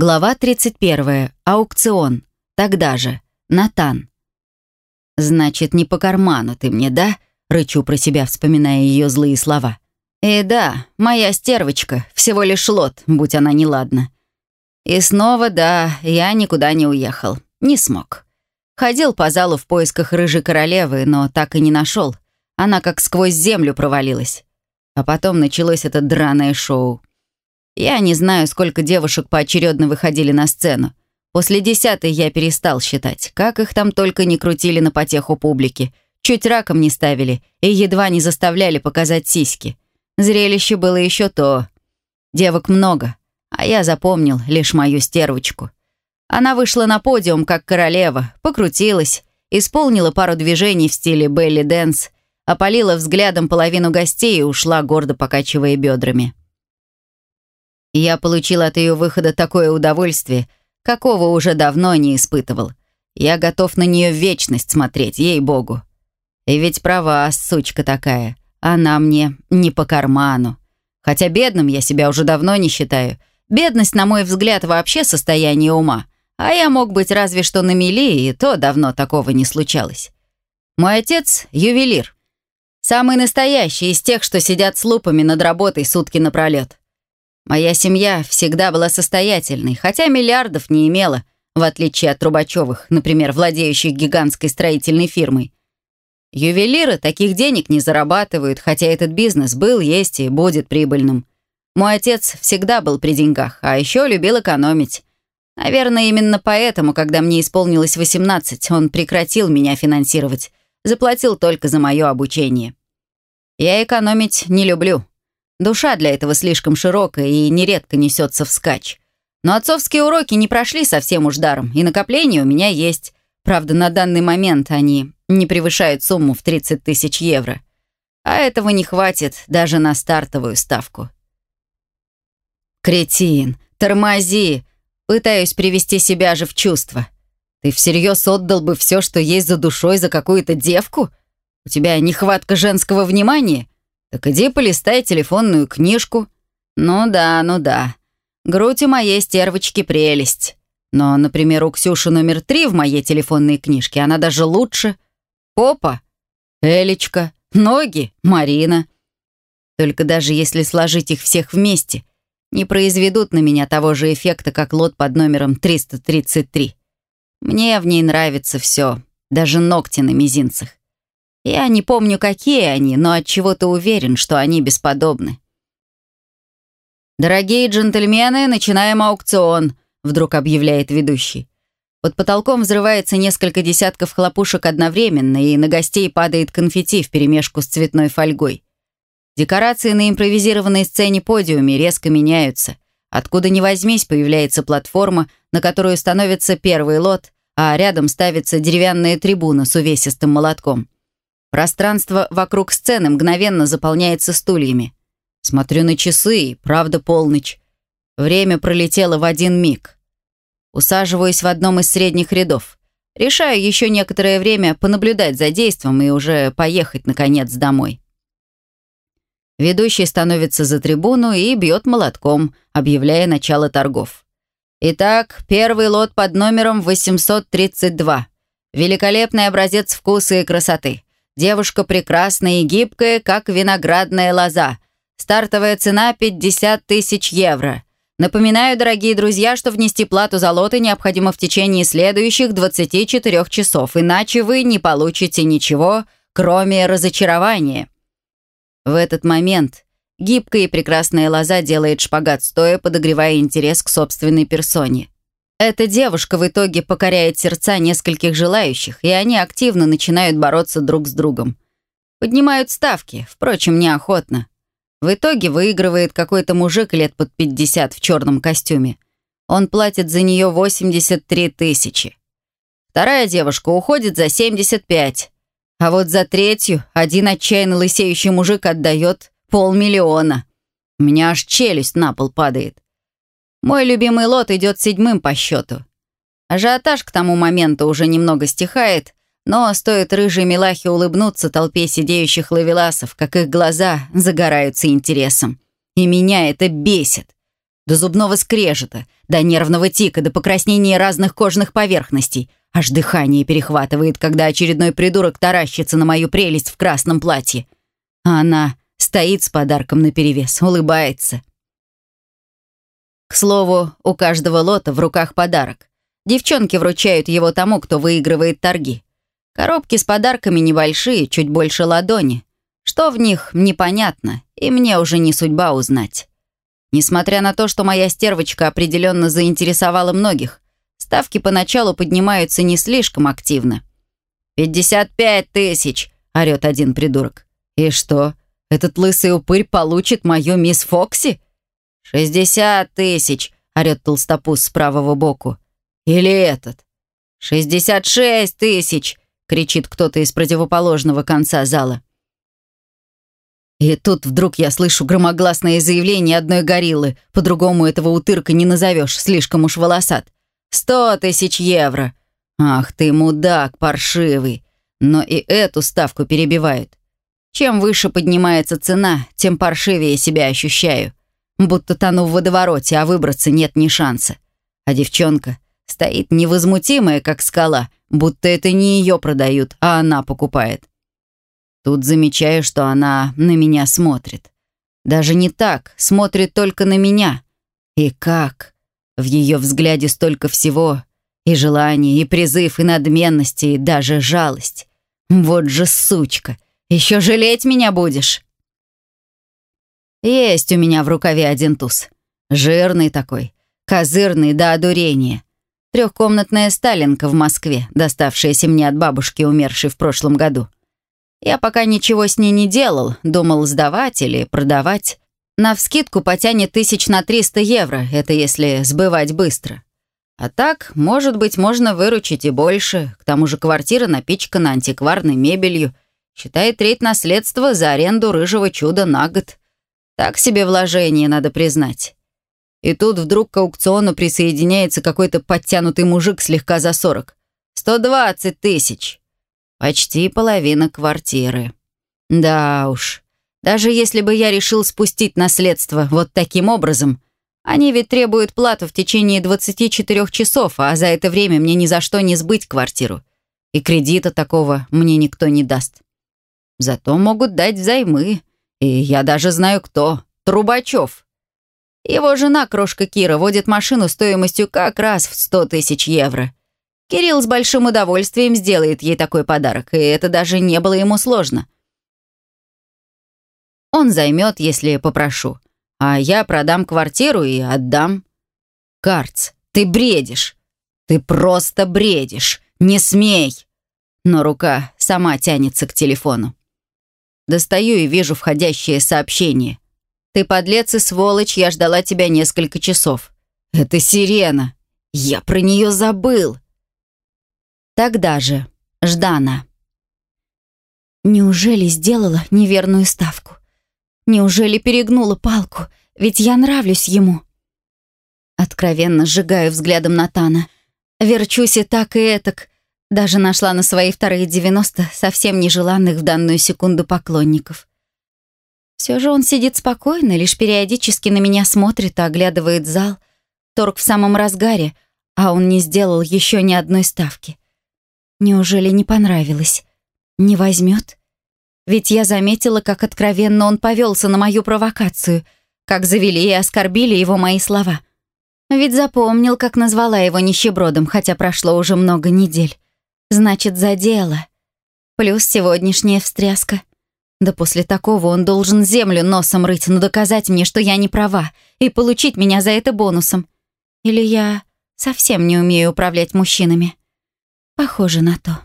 Глава 31. Аукцион. Тогда же. Натан. «Значит, не по карману ты мне, да?» Рычу про себя, вспоминая ее злые слова. «И да, моя стервочка, всего лишь лот, будь она неладна. И снова, да, я никуда не уехал. Не смог. Ходил по залу в поисках рыжей королевы, но так и не нашел. Она как сквозь землю провалилась. А потом началось это драное шоу. Я не знаю, сколько девушек поочередно выходили на сцену. После десятой я перестал считать, как их там только не крутили на потеху публики. Чуть раком не ставили и едва не заставляли показать сиськи. Зрелище было еще то. Девок много, а я запомнил лишь мою стервочку. Она вышла на подиум как королева, покрутилась, исполнила пару движений в стиле belly dance, опалила взглядом половину гостей и ушла, гордо покачивая бедрами. Я получил от ее выхода такое удовольствие, какого уже давно не испытывал. Я готов на нее вечность смотреть, ей-богу. И ведь права, сучка такая, она мне не по карману. Хотя бедным я себя уже давно не считаю. Бедность, на мой взгляд, вообще состояние ума. А я мог быть разве что на мели, и то давно такого не случалось. Мой отец — ювелир. Самый настоящий из тех, что сидят с лупами над работой сутки напролет. Моя семья всегда была состоятельной, хотя миллиардов не имела, в отличие от Трубачевых, например, владеющих гигантской строительной фирмой. Ювелиры таких денег не зарабатывают, хотя этот бизнес был, есть и будет прибыльным. Мой отец всегда был при деньгах, а еще любил экономить. Наверное, именно поэтому, когда мне исполнилось 18, он прекратил меня финансировать, заплатил только за мое обучение. Я экономить не люблю. Душа для этого слишком широкая и нередко несется вскачь. Но отцовские уроки не прошли совсем уж даром, и накопления у меня есть. Правда, на данный момент они не превышают сумму в 30 тысяч евро. А этого не хватит даже на стартовую ставку. «Кретин, тормози!» Пытаюсь привести себя же в чувство. «Ты всерьез отдал бы все, что есть за душой, за какую-то девку? У тебя нехватка женского внимания?» Так иди полистай телефонную книжку. Ну да, ну да. Грудь у моей стервочки прелесть. Но, например, у Ксюши номер три в моей телефонной книжке, она даже лучше. Попа, Элечка, ноги, Марина. Только даже если сложить их всех вместе, не произведут на меня того же эффекта, как лот под номером 333. Мне в ней нравится все, даже ногти на мизинцах. Я не помню, какие они, но от чего то уверен, что они бесподобны. «Дорогие джентльмены, начинаем аукцион», — вдруг объявляет ведущий. Под потолком взрывается несколько десятков хлопушек одновременно, и на гостей падает конфетти вперемешку с цветной фольгой. Декорации на импровизированной сцене подиуме резко меняются. Откуда ни возьмись, появляется платформа, на которую становится первый лот, а рядом ставится деревянная трибуна с увесистым молотком. Пространство вокруг сцены мгновенно заполняется стульями. Смотрю на часы, и правда полночь. Время пролетело в один миг. Усаживаюсь в одном из средних рядов. Решаю еще некоторое время понаблюдать за действом и уже поехать, наконец, домой. Ведущий становится за трибуну и бьет молотком, объявляя начало торгов. Итак, первый лот под номером 832. Великолепный образец вкуса и красоты. Девушка прекрасная и гибкая, как виноградная лоза. Стартовая цена 50 тысяч евро. Напоминаю, дорогие друзья, что внести плату за лоты необходимо в течение следующих 24 часов, иначе вы не получите ничего, кроме разочарования. В этот момент гибкая и прекрасная лоза делает шпагат стоя, подогревая интерес к собственной персоне. Эта девушка в итоге покоряет сердца нескольких желающих, и они активно начинают бороться друг с другом. Поднимают ставки, впрочем, неохотно. В итоге выигрывает какой-то мужик лет под 50 в черном костюме. Он платит за нее 83 тысячи. Вторая девушка уходит за 75. А вот за третью один отчаянно лысеющий мужик отдает полмиллиона. У меня аж челюсть на пол падает. Мой любимый лот идет седьмым по счету. Ажиотаж к тому моменту уже немного стихает, но стоит рыжей милахе улыбнуться толпе сидеющих лавеласов, как их глаза загораются интересом. И меня это бесит. до зубного скрежета, до нервного тика, до покраснения разных кожных поверхностей. Аж дыхание перехватывает, когда очередной придурок таращится на мою прелесть в красном платье. А она стоит с подарком наперевес, улыбается. К слову, у каждого лота в руках подарок. Девчонки вручают его тому, кто выигрывает торги. Коробки с подарками небольшие, чуть больше ладони. Что в них, непонятно, и мне уже не судьба узнать. Несмотря на то, что моя стервочка определенно заинтересовала многих, ставки поначалу поднимаются не слишком активно. «Пятьдесят пять тысяч!» — орёт один придурок. «И что, этот лысый упырь получит мою мисс Фокси?» «Шестьдесят тысяч!» — орёт толстопуз с правого боку. «Или этот?» «Шестьдесят шесть тысяч!» — кричит кто-то из противоположного конца зала. И тут вдруг я слышу громогласное заявление одной гориллы. По-другому этого утырка не назовешь, слишком уж волосат. «Сто тысяч евро!» Ах ты, мудак паршивый! Но и эту ставку перебивают. Чем выше поднимается цена, тем паршивее себя ощущаю. Будто тону в водовороте, а выбраться нет ни шанса. А девчонка стоит невозмутимая, как скала, будто это не ее продают, а она покупает. Тут замечаю, что она на меня смотрит. Даже не так, смотрит только на меня. И как? В ее взгляде столько всего. И желание, и призыв, и надменности, и даже жалость. Вот же сучка. Еще жалеть меня будешь? Есть у меня в рукаве один туз. Жирный такой, козырный до одурения. Трехкомнатная сталинка в Москве, доставшаяся мне от бабушки, умершей в прошлом году. Я пока ничего с ней не делал, думал сдавать или продавать. На вскидку потянет тысяч на 300 евро, это если сбывать быстро. А так, может быть, можно выручить и больше. К тому же квартира напичкана антикварной мебелью. Считай треть наследства за аренду рыжего чуда на год. Так себе вложение, надо признать. И тут вдруг к аукциону присоединяется какой-то подтянутый мужик слегка за 40. 120 тысяч. Почти половина квартиры. Да уж, даже если бы я решил спустить наследство вот таким образом, они ведь требуют плату в течение 24 часов, а за это время мне ни за что не сбыть квартиру. И кредита такого мне никто не даст. Зато могут дать взаймы. И я даже знаю кто. Трубачев. Его жена, крошка Кира, водит машину стоимостью как раз в 100 тысяч евро. Кирилл с большим удовольствием сделает ей такой подарок, и это даже не было ему сложно. Он займет, если попрошу, а я продам квартиру и отдам. Карц, ты бредишь. Ты просто бредишь. Не смей. Но рука сама тянется к телефону. Достаю и вижу входящее сообщение. Ты подлец и сволочь, я ждала тебя несколько часов. Это сирена. Я про нее забыл. Тогда же. Ждана. Неужели сделала неверную ставку? Неужели перегнула палку? Ведь я нравлюсь ему. Откровенно сжигаю взглядом Натана. Верчусь и так, и этак. Даже нашла на свои вторые 90 совсем нежеланных в данную секунду поклонников. Все же он сидит спокойно, лишь периодически на меня смотрит и оглядывает зал. Торг в самом разгаре, а он не сделал еще ни одной ставки. Неужели не понравилось? Не возьмет? Ведь я заметила, как откровенно он повелся на мою провокацию, как завели и оскорбили его мои слова. Ведь запомнил, как назвала его нищебродом, хотя прошло уже много недель. Значит, за дело. Плюс сегодняшняя встряска. Да после такого он должен землю носом рыть, но доказать мне, что я не права, и получить меня за это бонусом. Или я совсем не умею управлять мужчинами. Похоже на то.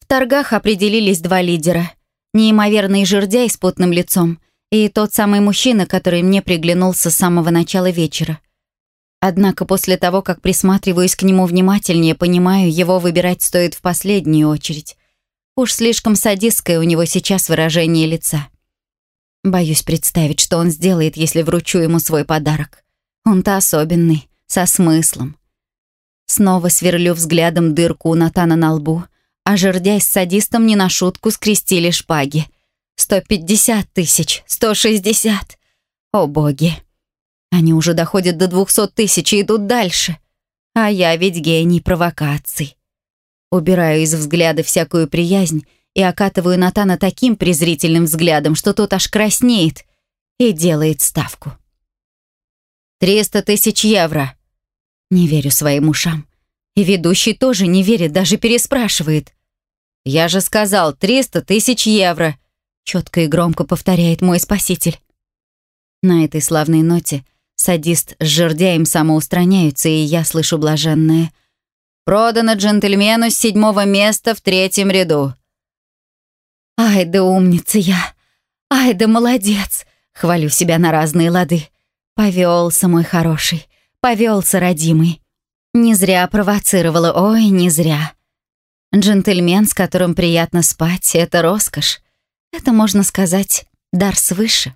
В торгах определились два лидера. Неимоверный жердяй с потным лицом и тот самый мужчина, который мне приглянулся с самого начала вечера. Однако после того, как присматриваюсь к нему внимательнее, понимаю, его выбирать стоит в последнюю очередь. Уж слишком садистское у него сейчас выражение лица. Боюсь представить, что он сделает, если вручу ему свой подарок. Он-то особенный, со смыслом. Снова сверлю взглядом дырку у Натана на лбу, а жердяй с садистом не на шутку скрестили шпаги. Сто пятьдесят тысяч, сто шестьдесят. О боги! Они уже доходят до двухсот тысяч и идут дальше. А я ведь гений провокаций. Убираю из взгляда всякую приязнь и окатываю Натана таким презрительным взглядом, что тот аж краснеет и делает ставку. «Триста тысяч евро!» Не верю своим ушам. И ведущий тоже не верит, даже переспрашивает. «Я же сказал, триста тысяч евро!» Четко и громко повторяет мой спаситель. На этой славной ноте садист с жердяем самоустраняются, и я слышу блаженное — Продано джентльмену с седьмого места в третьем ряду». «Ай да умница я! Ай да молодец!» Хвалю себя на разные лады. Повелся мой хороший, повелся родимый. Не зря провоцировала, ой, не зря. Джентльмен, с которым приятно спать, — это роскошь. Это, можно сказать, дар свыше.